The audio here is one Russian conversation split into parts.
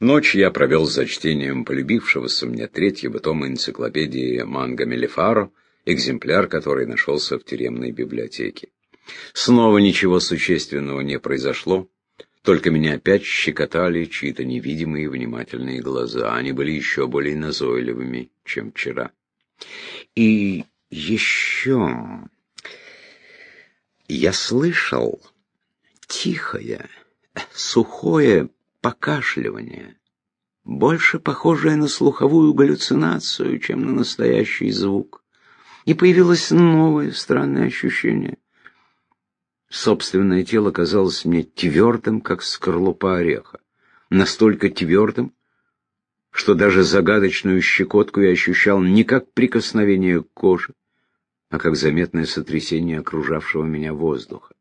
Ночь я провел за чтением полюбившегося мне третьего тома энциклопедии Манго Мелифаро, экземпляр которой нашелся в тюремной библиотеке. Снова ничего существенного не произошло, только меня опять щекотали чьи-то невидимые внимательные глаза. Они были еще более назойливыми, чем вчера. И еще я слышал тихое, сухое покашливание, больше похожее на слуховую галлюцинацию, чем на настоящий звук. И появилось новое странное ощущение. Собственное тело казалось мне твердым, как скорлупа ореха. Настолько твердым, что даже загадочную щекотку я ощущал не как прикосновение к коже, а как заметное сотрясение окружавшего меня воздуха.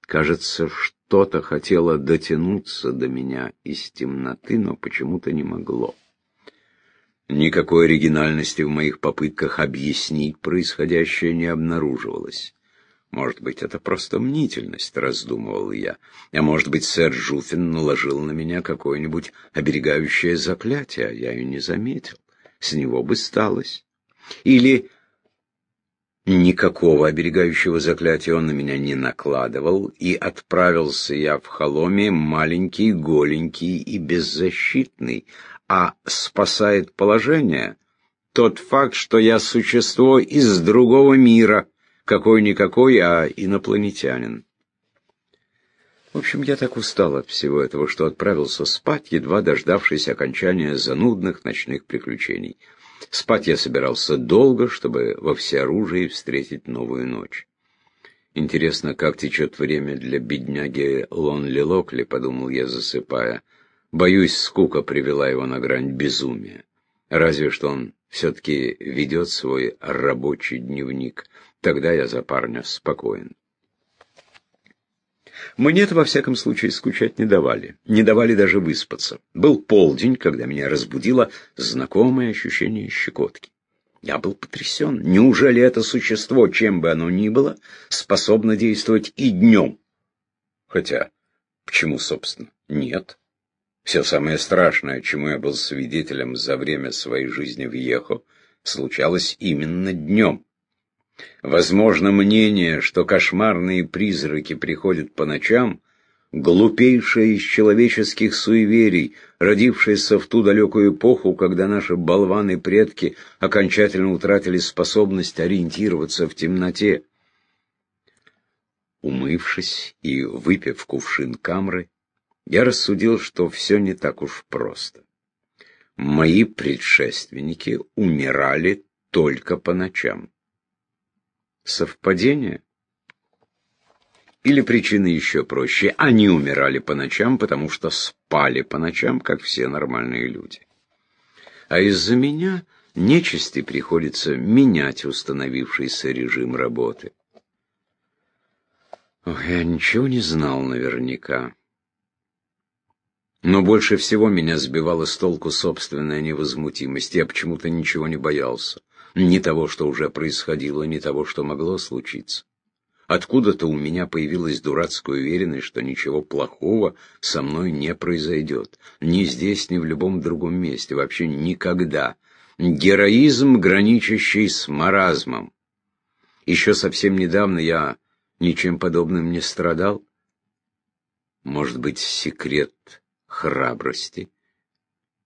Кажется, что-то хотело дотянуться до меня из темноты, но почему-то не могло. Никакой оригинальности в моих попытках объяснить происходящее не обнаруживалось. Может быть, это просто мнительность, раздумывал я. А может быть, сэр Жуфин наложил на меня какое-нибудь оберегающее заклятие, а я и не заметил. С него бы сталось. Или никакого оберегающего заклятия он на меня не накладывал, и отправился я в холоме маленький, голенький и беззащитный, а спасает положение тот факт, что я существо из другого мира — какой-никакой, а инопланетянин. В общем, я так устал от всего этого, что отправился спать, едва дождавшись окончания занудных ночных приключений. Спать я собирался долго, чтобы во всеоружии встретить новую ночь. Интересно, как течет время для бедняги Лонли Локли, подумал я, засыпая. Боюсь, скука привела его на грань безумия. Разве что он все-таки ведет свой рабочий дневник. Тогда я за парня спокоен. Мне-то, во всяком случае, скучать не давали. Не давали даже выспаться. Был полдень, когда меня разбудило знакомое ощущение щекотки. Я был потрясен. Неужели это существо, чем бы оно ни было, способно действовать и днем? Хотя, почему, собственно, нет? Все самое страшное, чему я был свидетелем за время своей жизни в Ехо, случалось именно днем. Возможно, мнение, что кошмарные призраки приходят по ночам, глупейшее из человеческих суеверий, родившееся в ту далекую эпоху, когда наши болваны-предки окончательно утратили способность ориентироваться в темноте. Умывшись и выпив кувшин камры, я рассудил, что все не так уж просто. Мои предшественники умирали только по ночам. Совпадение? Или причины еще проще. Они умирали по ночам, потому что спали по ночам, как все нормальные люди. А из-за меня нечисти приходится менять установившийся режим работы. Ох, я ничего не знал наверняка. Но больше всего меня сбивала с толку собственная невозмутимость. Я почему-то ничего не боялся. Ни того, что уже происходило, ни того, что могло случиться. Откуда-то у меня появилась дурацкая уверенность, что ничего плохого со мной не произойдет. Ни здесь, ни в любом другом месте. Вообще никогда. Героизм, граничащий с маразмом. Еще совсем недавно я ничем подобным не страдал. Может быть, секрет храбрости?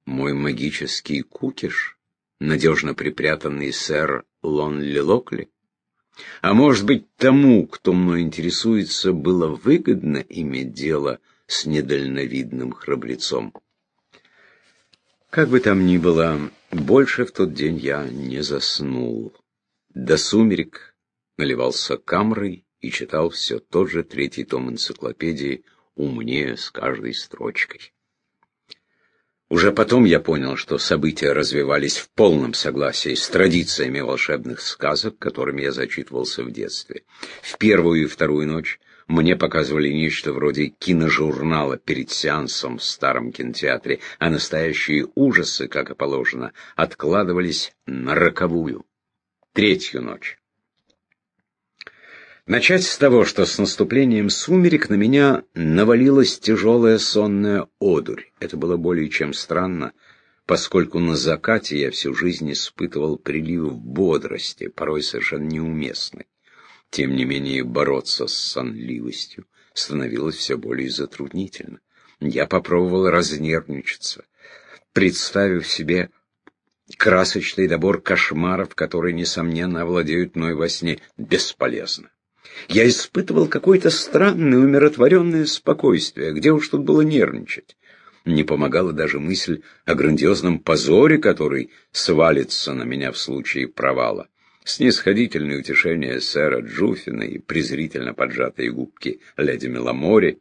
Мой магический кукиш? Надежно припрятанный сэр Лонли Локли? А может быть, тому, кто мной интересуется, было выгодно иметь дело с недальновидным храбрецом? Как бы там ни было, больше в тот день я не заснул. До сумерек наливался камрой и читал все тот же третий том энциклопедии умнее с каждой строчкой. Уже потом я понял, что события развивались в полном согласии с традициями волшебных сказок, которыми я зачитывался в детстве. В первую и вторую ночь мне показывали нечто вроде киножурнала перед сеансом в старом кинотеатре, а настоящие ужасы, как и положено, откладывались на роковую, третью ночь. Начать с того, что с наступлением сумерек на меня навалилась тяжелая сонная одурь. Это было более чем странно, поскольку на закате я всю жизнь испытывал прилив бодрости, порой совершенно неуместный. Тем не менее, бороться с сонливостью становилось все более затруднительно. Я попробовал разнервничаться, представив себе красочный добор кошмаров, которые, несомненно, овладеют мной во сне, бесполезно. Я испытывал какое-то странное, умиротворенное спокойствие. Где уж тут было нервничать? Не помогала даже мысль о грандиозном позоре, который свалится на меня в случае провала. Снисходительное утешение сэра Джуфина и презрительно поджатые губки леди Меламори.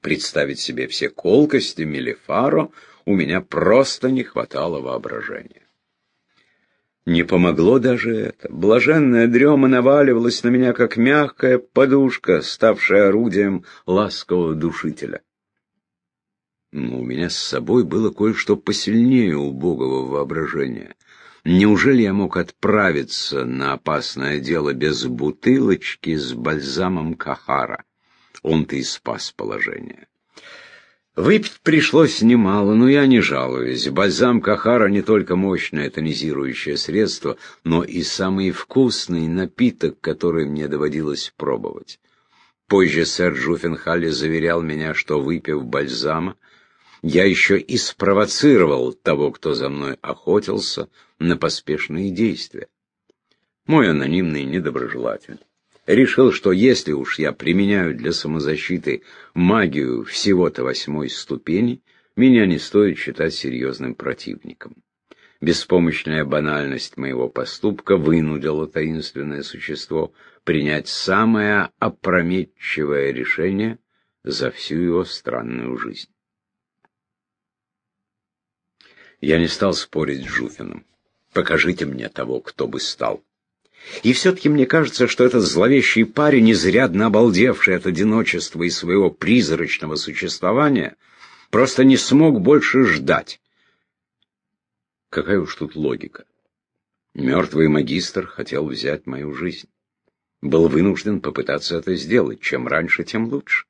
Представить себе все колкости Мелифаро у меня просто не хватало воображения. Не помогло даже это. Блаженная дрема наваливалась на меня, как мягкая подушка, ставшая орудием ласкового душителя. Но у меня с собой было кое-что посильнее убогого воображения. Неужели я мог отправиться на опасное дело без бутылочки с бальзамом Кахара? Он-то и спас положение. Выпить пришлось немало, но я не жалуюсь. Бальзам Кахара не только мощное тонизирующее средство, но и самый вкусный напиток, который мне доводилось пробовать. Позже сэр Джуффенхалли заверял меня, что, выпив бальзама, я еще и спровоцировал того, кто за мной охотился, на поспешные действия. Мой анонимный недоброжелатель решил, что если уж я применяю для самозащиты магию всего-то восьмой ступени, меня не стоит считать серьезным противником. Беспомощная банальность моего поступка вынудила таинственное существо принять самое опрометчивое решение за всю его странную жизнь. Я не стал спорить с Жуфиным. Покажите мне того, кто бы стал. И все-таки мне кажется, что этот зловещий парень, изрядно обалдевший от одиночества и своего призрачного существования, просто не смог больше ждать. Какая уж тут логика. Мертвый магистр хотел взять мою жизнь. Был вынужден попытаться это сделать. Чем раньше, тем лучше.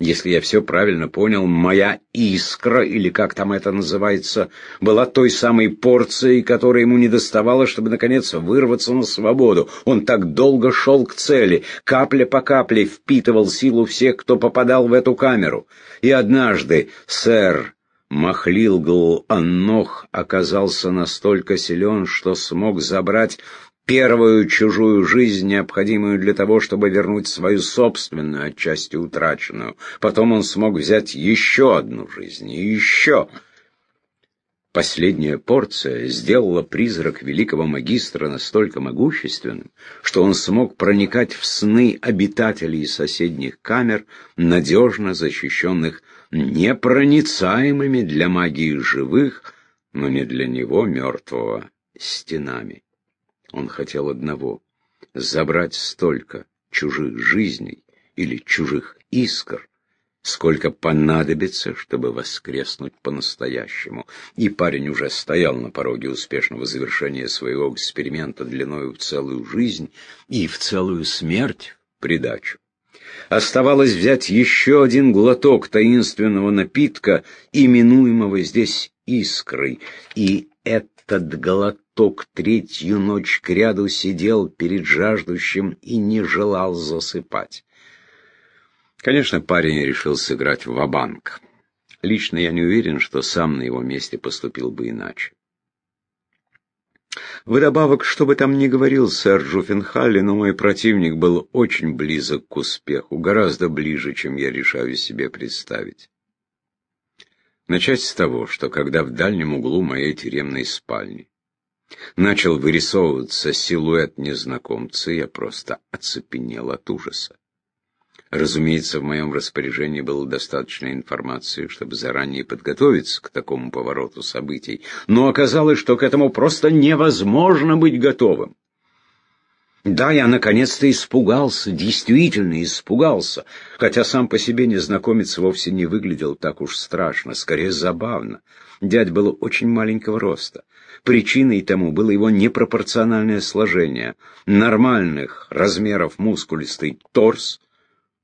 Если я все правильно понял, моя искра, или как там это называется, была той самой порцией, которой ему не доставало, чтобы, наконец, вырваться на свободу. Он так долго шел к цели, капля по капле впитывал силу всех, кто попадал в эту камеру. И однажды сэр Махлилгл Аннох оказался настолько силен, что смог забрать первую чужую жизнь, необходимую для того, чтобы вернуть свою собственную, отчасти утраченную. Потом он смог взять еще одну жизнь, и еще. Последняя порция сделала призрак великого магистра настолько могущественным, что он смог проникать в сны обитателей соседних камер, надежно защищенных непроницаемыми для магии живых, но не для него мертвого стенами. Он хотел одного — забрать столько чужих жизней или чужих искр, сколько понадобится, чтобы воскреснуть по-настоящему. И парень уже стоял на пороге успешного завершения своего эксперимента длиною в целую жизнь и в целую смерть придачу. Оставалось взять еще один глоток таинственного напитка, именуемого здесь искрой, и этот глоток Ток третью ночь кряду сидел перед жаждущим и не желал засыпать. Конечно, парень решил сыграть в банк Лично я не уверен, что сам на его месте поступил бы иначе. Вдобавок, что бы там ни говорил сэр Джуффенхалли, но мой противник был очень близок к успеху, гораздо ближе, чем я решаю себе представить. Начать с того, что когда в дальнем углу моей тюремной спальни Начал вырисовываться силуэт незнакомца, я просто оцепенел от ужаса. Разумеется, в моем распоряжении было достаточно информации, чтобы заранее подготовиться к такому повороту событий, но оказалось, что к этому просто невозможно быть готовым. Да, я наконец-то испугался, действительно испугался, хотя сам по себе незнакомец вовсе не выглядел так уж страшно, скорее забавно. Дядь был очень маленького роста. Причиной тому было его непропорциональное сложение. Нормальных размеров мускулистый торс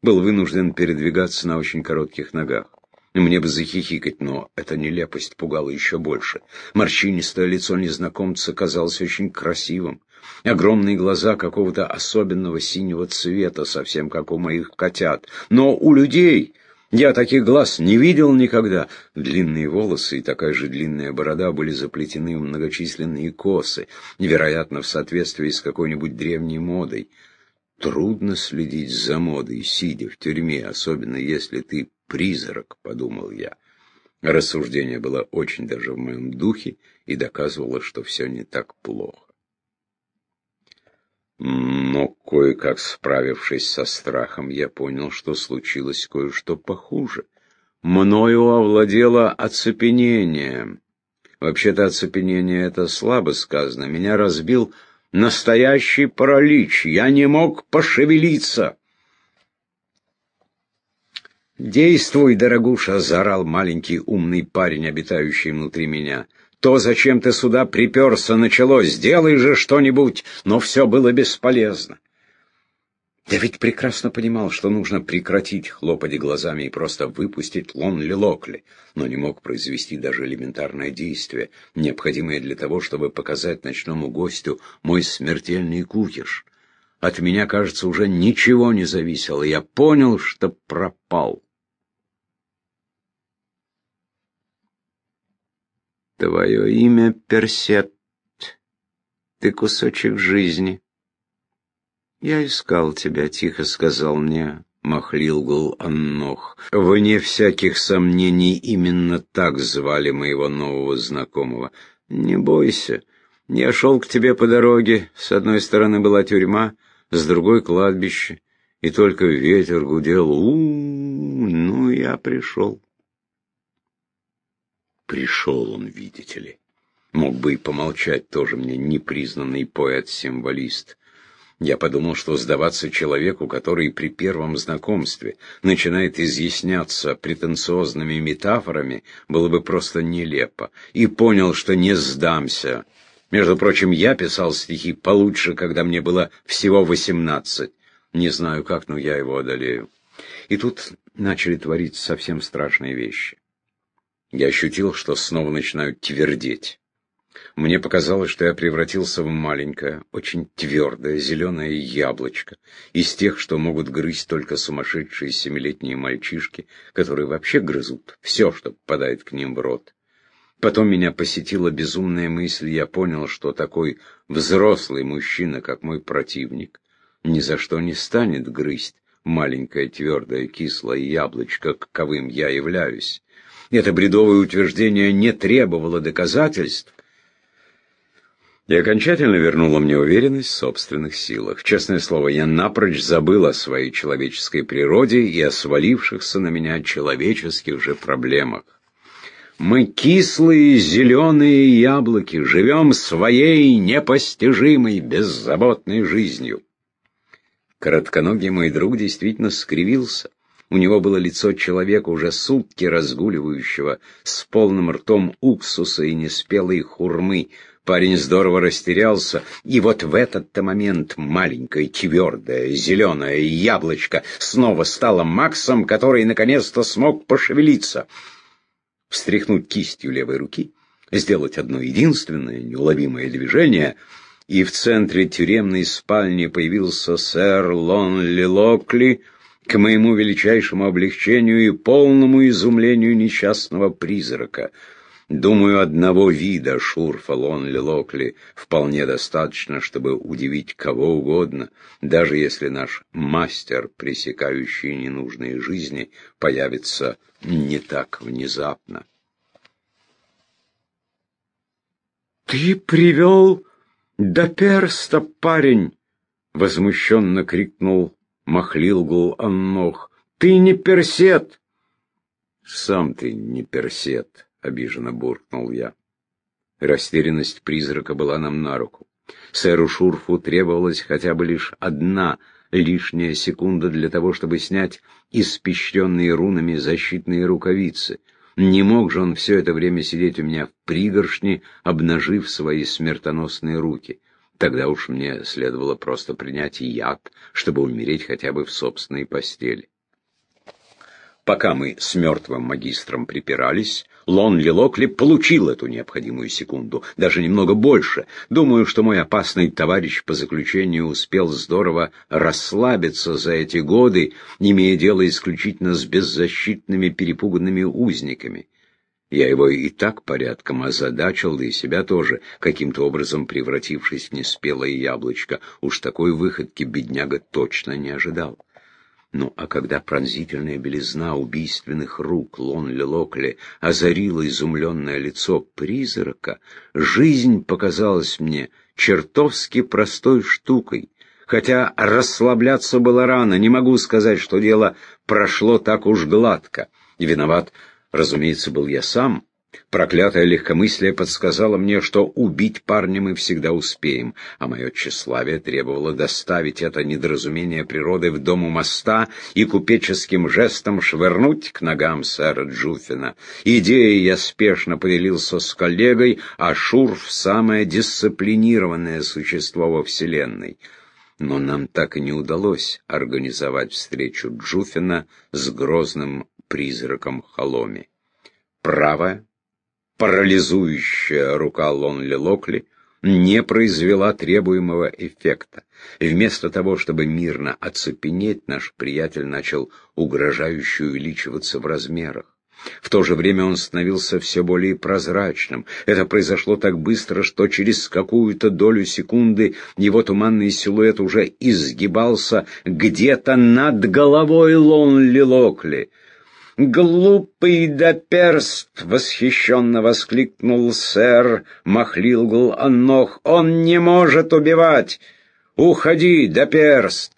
был вынужден передвигаться на очень коротких ногах. Мне бы захихикать, но эта нелепость пугала еще больше. Морщинистое лицо незнакомца казалось очень красивым. Огромные глаза какого-то особенного синего цвета, совсем как у моих котят. Но у людей я таких глаз не видел никогда. Длинные волосы и такая же длинная борода были заплетены в многочисленные косы, невероятно в соответствии с какой-нибудь древней модой. Трудно следить за модой, сидя в тюрьме, особенно если ты призрак, подумал я. Рассуждение было очень даже в моем духе и доказывало, что все не так плохо. Но кое-как справившись со страхом, я понял, что случилось кое-что похуже. Мною овладело оцепенение. Вообще-то оцепенение — это слабо сказано. Меня разбил настоящий паралич. Я не мог пошевелиться. «Действуй, дорогуша!» — заорал маленький умный парень, обитающий внутри меня. «То, зачем ты сюда приперся, началось. Сделай же что-нибудь!» Но все было бесполезно. Я ведь прекрасно понимал, что нужно прекратить хлопать глазами и просто выпустить Лонли Локли, но не мог произвести даже элементарное действие, необходимое для того, чтобы показать ночному гостю мой смертельный кукиш. От меня, кажется, уже ничего не зависело. Я понял, что пропал. Твое имя Персет. Ты кусочек жизни. «Я искал тебя», — тихо сказал мне Махлилгул Аннох. Вне всяких сомнений именно так звали моего нового знакомого. «Не бойся. Я шел к тебе по дороге. С одной стороны была тюрьма, с другой — кладбище. И только ветер гудел. у, ну я пришел». Пришел он, видите ли. Мог бы и помолчать тоже мне непризнанный поэт-символист. Я подумал, что сдаваться человеку, который при первом знакомстве начинает изъясняться претенциозными метафорами, было бы просто нелепо. И понял, что не сдамся. Между прочим, я писал стихи получше, когда мне было всего восемнадцать. Не знаю как, но я его одолею. И тут начали твориться совсем страшные вещи. Я ощутил, что снова начинаю твердеть. Мне показалось, что я превратился в маленькое, очень твердое зеленое яблочко, из тех, что могут грызть только сумасшедшие семилетние мальчишки, которые вообще грызут все, что попадает к ним в рот. Потом меня посетила безумная мысль, я понял, что такой взрослый мужчина, как мой противник, ни за что не станет грызть маленькое твердое кислое яблочко, каковым я являюсь. Это бредовое утверждение не требовало доказательств, и окончательно вернула мне уверенность в собственных силах. Честное слово, я напрочь забыл о своей человеческой природе и о свалившихся на меня человеческих же проблемах. Мы кислые зеленые яблоки, живем своей непостижимой, беззаботной жизнью. Коротконогий мой друг действительно скривился. У него было лицо человека, уже сутки разгуливающего, с полным ртом уксуса и неспелой хурмы, Парень здорово растерялся, и вот в этот-то момент маленькое, твердое, зеленое яблочко снова стало Максом, который наконец-то смог пошевелиться. Встряхнуть кистью левой руки, сделать одно единственное неуловимое движение, и в центре тюремной спальни появился сэр Лонли Локли, к моему величайшему облегчению и полному изумлению несчастного призрака — Думаю, одного вида Шурфа Лонли Локли вполне достаточно, чтобы удивить кого угодно, даже если наш мастер, пресекающий ненужные жизни, появится не так внезапно. «Ты привел до перста, парень!» — возмущенно крикнул Махлилгул Аннох. «Ты не персет!» «Сам ты не персет!» — обиженно буркнул я. Растерянность призрака была нам на руку. Сэру Шурфу требовалась хотя бы лишь одна лишняя секунда для того, чтобы снять испещренные рунами защитные рукавицы. Не мог же он все это время сидеть у меня в пригоршне, обнажив свои смертоносные руки. Тогда уж мне следовало просто принять яд, чтобы умереть хотя бы в собственной постели. Пока мы с мертвым магистром припирались, Лонли Локли получил эту необходимую секунду, даже немного больше. Думаю, что мой опасный товарищ по заключению успел здорово расслабиться за эти годы, имея дело исключительно с беззащитными перепуганными узниками. Я его и так порядком озадачил, да и себя тоже, каким-то образом превратившись в неспелое яблочко. Уж такой выходки бедняга точно не ожидал. Ну, а когда пронзительная белизна убийственных рук Лонли Локли озарила изумленное лицо призрака, жизнь показалась мне чертовски простой штукой. Хотя расслабляться было рано, не могу сказать, что дело прошло так уж гладко. И виноват, разумеется, был я сам. Проклятое легкомыслие подсказало мне, что убить парня мы всегда успеем, а мое тщеславие требовало доставить это недоразумение природы в дом у моста и купеческим жестом швырнуть к ногам сэра Джуфина. Идеей я спешно поделился с коллегой, а Шурф — самое дисциплинированное существо во Вселенной. Но нам так и не удалось организовать встречу Джуфина с грозным призраком Холоми. Правая, парализующая рука Лонли Локли не произвела требуемого эффекта. Вместо того, чтобы мирно оцепенеть, наш приятель начал угрожающе увеличиваться в размерах. В то же время он становился все более прозрачным. Это произошло так быстро, что через какую-то долю секунды его туманный силуэт уже изгибался где-то над головой Лонли Локли. «Глупый да перст!» — восхищенно воскликнул сэр Махлилгл Аннох. «Он не может убивать! Уходи, да перст!»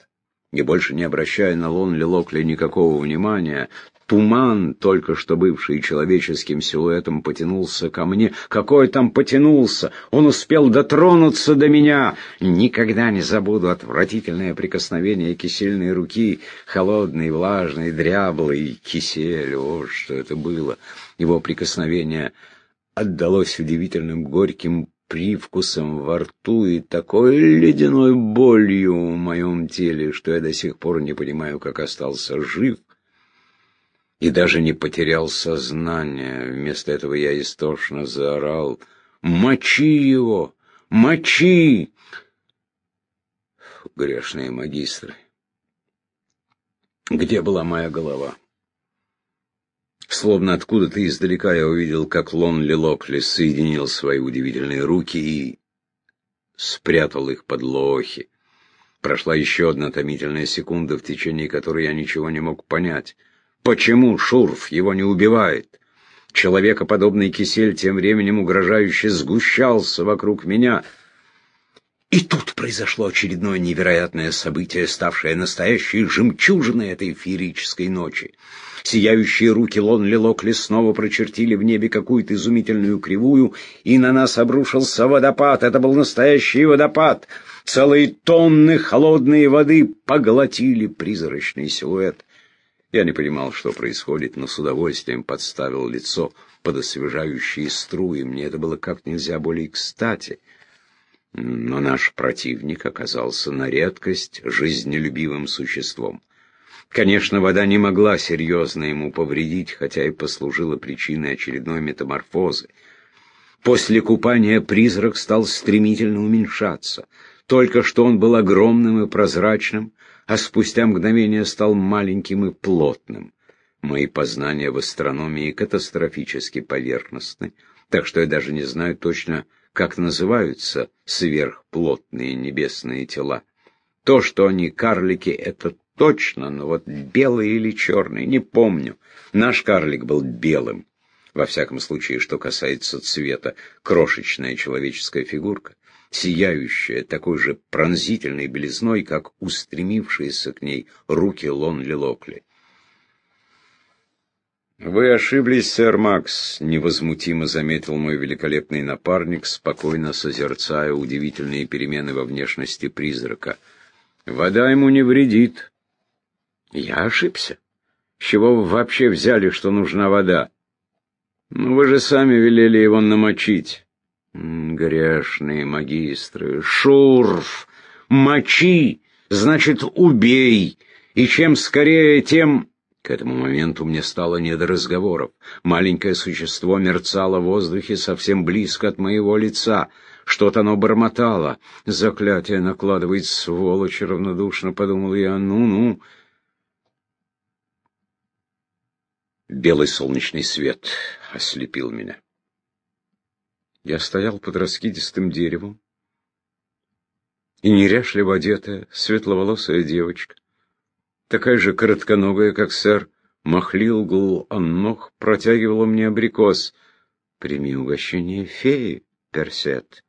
И больше не обращая на Лонли Локли никакого внимания, Туман, только что бывший человеческим силуэтом, потянулся ко мне. Какой там потянулся? Он успел дотронуться до меня. Никогда не забуду отвратительное прикосновение кисельной руки, холодный, влажный, дряблый кисель. О, что это было! Его прикосновение отдалось удивительным горьким привкусом во рту и такой ледяной болью в моем теле, что я до сих пор не понимаю, как остался жив и даже не потерял сознание. Вместо этого я истошно заорал «Мочи его! Мочи!» Грешные магистры. Где была моя голова? Словно откуда-то издалека я увидел, как Лонли Локли соединил свои удивительные руки и спрятал их под лохи. Прошла еще одна томительная секунда, в течение которой я ничего не мог понять. Почему Шурф его не убивает? Человекоподобный кисель тем временем угрожающе сгущался вокруг меня. И тут произошло очередное невероятное событие, ставшее настоящей жемчужиной этой феерической ночи. Сияющие руки Лонли Локли снова прочертили в небе какую-то изумительную кривую, и на нас обрушился водопад. Это был настоящий водопад. Целые тонны холодной воды поглотили призрачный силуэт. Я не понимал, что происходит, но с удовольствием подставил лицо под освежающие струи. Мне это было как нельзя более кстати. Но наш противник оказался на редкость жизнелюбивым существом. Конечно, вода не могла серьезно ему повредить, хотя и послужила причиной очередной метаморфозы. После купания призрак стал стремительно уменьшаться. Только что он был огромным и прозрачным, а спустя мгновение стал маленьким и плотным. Мои познания в астрономии катастрофически поверхностны, так что я даже не знаю точно, как называются сверхплотные небесные тела. То, что они карлики, это точно, но вот белый или черный, не помню. Наш карлик был белым. Во всяком случае, что касается цвета, крошечная человеческая фигурка сияющая такой же пронзительной белизной, как устремившиеся к ней руки Лонли Локли. «Вы ошиблись, сэр Макс», — невозмутимо заметил мой великолепный напарник, спокойно созерцая удивительные перемены во внешности призрака. «Вода ему не вредит». «Я ошибся. С чего вы вообще взяли, что нужна вода?» «Ну, вы же сами велели его намочить». «Грешные магистры! Шурф! Мочи! Значит, убей! И чем скорее, тем...» К этому моменту мне стало не до разговоров. Маленькое существо мерцало в воздухе совсем близко от моего лица. Что-то оно бормотало. Заклятие накладывает сволочь, равнодушно подумал я. Ну-ну. Белый солнечный свет ослепил меня. Я стоял под раскидистым деревом, и неряшливо одетая, светловолосая девочка такая же коротконогая, как сэр Махлилгул Аннох, протягивала мне абрикос. «Прими угощение феи, Персет».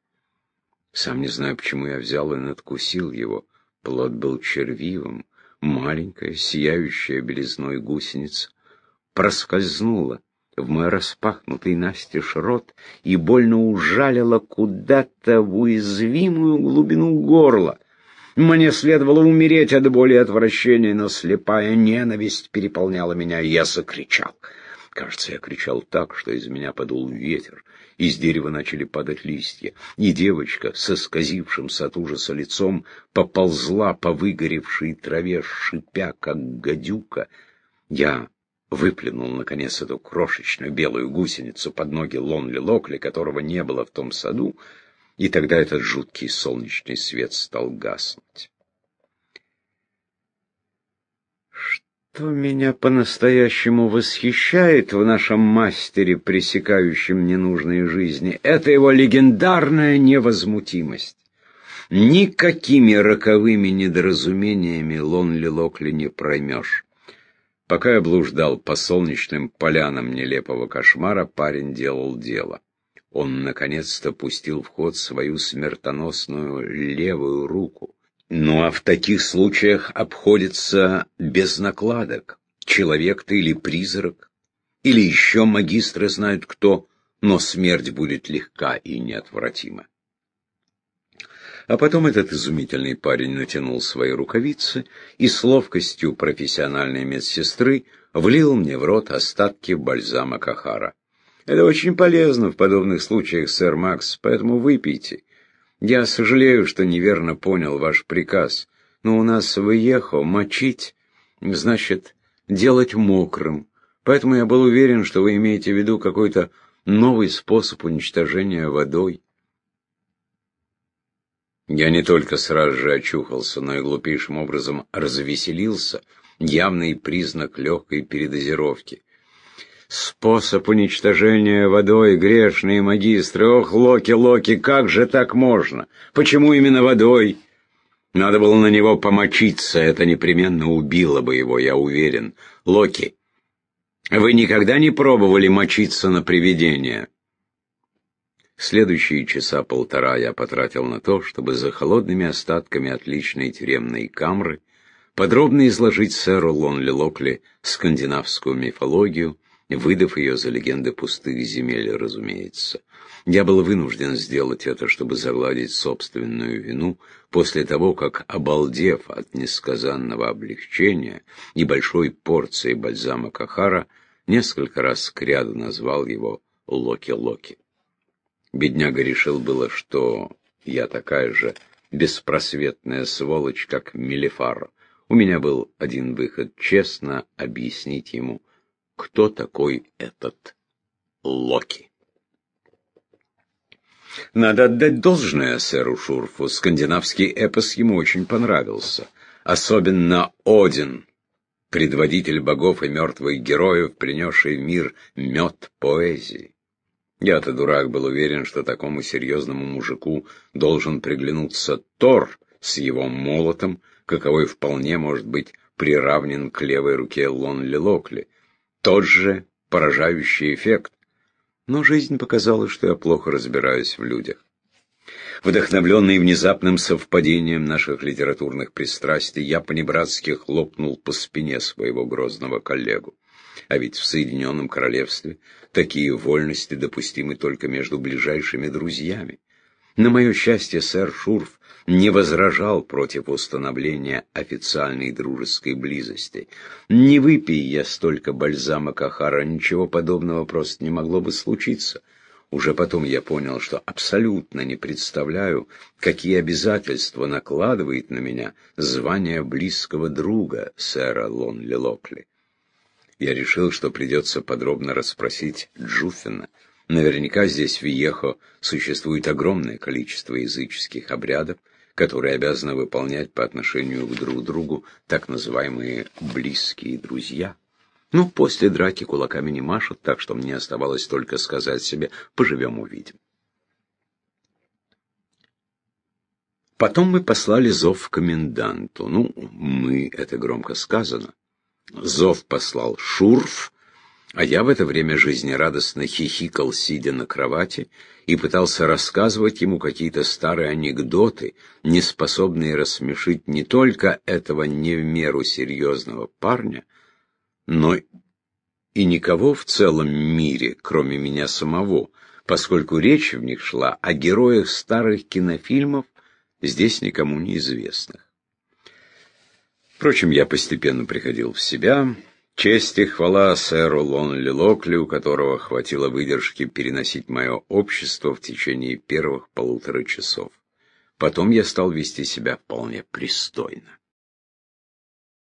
Сам не знаю, почему я взял и надкусил его. Плод был червивым, маленькая, сияющая белизной гусеница. Проскользнула в мой распахнутый настежь рот и больно ужалила куда-то в уязвимую глубину горла. Мне следовало умереть от боли и отвращения, но слепая ненависть переполняла меня, и я закричал. Кажется, я кричал так, что из меня подул ветер. Из дерева начали падать листья, и девочка со сказившимся от ужаса лицом поползла по выгоревшей траве, шипя, как гадюка. Я выплюнул, наконец, эту крошечную белую гусеницу под ноги Лонли Локли, которого не было в том саду, и тогда этот жуткий солнечный свет стал гаснуть. Что меня по-настоящему восхищает в нашем мастере, пресекающем ненужные жизни, это его легендарная невозмутимость. Никакими роковыми недоразумениями Лонли Локли не проймешь. Пока я блуждал по солнечным полянам нелепого кошмара, парень делал дело. Он наконец-то пустил в ход свою смертоносную левую руку. Ну а в таких случаях обходится без накладок. Человек ты или призрак, или еще магистры знают кто, но смерть будет легка и неотвратима. А потом этот изумительный парень натянул свои рукавицы и с ловкостью профессиональной медсестры влил мне в рот остатки бальзама Кахара. Это очень полезно в подобных случаях, сэр Макс, поэтому выпейте. Я сожалею, что неверно понял ваш приказ, но у нас в Ехо мочить значит делать мокрым, поэтому я был уверен, что вы имеете в виду какой-то новый способ уничтожения водой. Я не только сразу же очухался, но и глупейшим образом развеселился, явный признак легкой передозировки. Способ уничтожения водой, грешные магистры. Ох, Локи, Локи, как же так можно? Почему именно водой? Надо было на него помочиться, это непременно убило бы его, я уверен. Локи, вы никогда не пробовали мочиться на привидения? Следующие часа полтора я потратил на то, чтобы за холодными остатками отличной тюремной камры подробно изложить сэру Лонли Локли скандинавскую мифологию, выдав ее за легенды пустых земель, разумеется. Я был вынужден сделать это, чтобы загладить собственную вину, после того, как, обалдев от несказанного облегчения и большой порции бальзама Кахара, несколько раз кряду назвал его Локи-Локи. Бедняга решил было, что я такая же беспросветная сволочь, как Мелефар. У меня был один выход — честно объяснить ему, кто такой этот Локи. Надо отдать должное сэру Шурфу. Скандинавский эпос ему очень понравился. Особенно Один, предводитель богов и мертвых героев, принесший в мир мед поэзии. Я-то, дурак, был уверен, что такому серьезному мужику должен приглянуться Тор с его молотом, каковой вполне может быть приравнен к левой руке Лонли Локли. Тот же поражающий эффект. Но жизнь показала, что я плохо разбираюсь в людях. Вдохновленный внезапным совпадением наших литературных пристрастий, я понебратски хлопнул по спине своего грозного коллегу. А ведь в Соединенном Королевстве такие вольности допустимы только между ближайшими друзьями. На мое счастье, сэр Шурф не возражал против установления официальной дружеской близости. Не выпей я столько бальзама Кахара, ничего подобного просто не могло бы случиться. Уже потом я понял, что абсолютно не представляю, какие обязательства накладывает на меня звание близкого друга сэра Лонли Локли. Я решил, что придется подробно расспросить Джуффина. Наверняка здесь, в Виехо, существует огромное количество языческих обрядов, которые обязаны выполнять по отношению к друг другу так называемые «близкие друзья». Ну, после драки кулаками не машут, так что мне оставалось только сказать себе «поживем-увидим». Потом мы послали зов коменданту. Ну, мы, это громко сказано. Зов послал Шурф, а я в это время жизнерадостно хихикал, сидя на кровати, и пытался рассказывать ему какие-то старые анекдоты, не способные рассмешить не только этого не в меру серьезного парня, но и никого в целом мире, кроме меня самого, поскольку речь в них шла о героях старых кинофильмов, здесь никому неизвестных. Впрочем, я постепенно приходил в себя, Честь и хвала сэру Лонли Локли, у которого хватило выдержки переносить мое общество в течение первых полутора часов. Потом я стал вести себя вполне пристойно.